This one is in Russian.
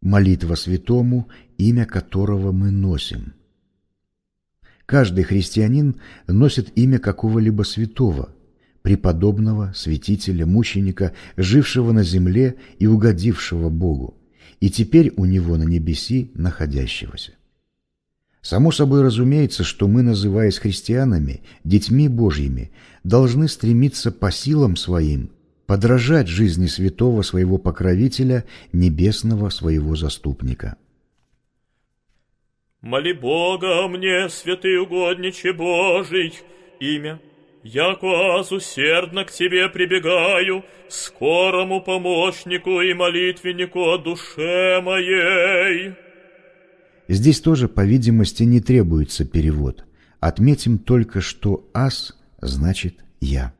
молитва святому, имя которого мы носим. Каждый христианин носит имя какого-либо святого, преподобного, святителя, мученика, жившего на земле и угодившего Богу, и теперь у него на небеси находящегося. Само собой разумеется, что мы, называясь христианами, детьми Божьими, должны стремиться по силам своим подражать жизни святого своего покровителя, небесного своего заступника. Моли Бога мне, святый угодниче Божий, имя, яко усердно к Тебе прибегаю, скорому помощнику и молитвеннику о душе моей». Здесь тоже, по видимости, не требуется перевод. Отметим только, что «ас» значит «я».